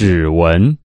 指纹。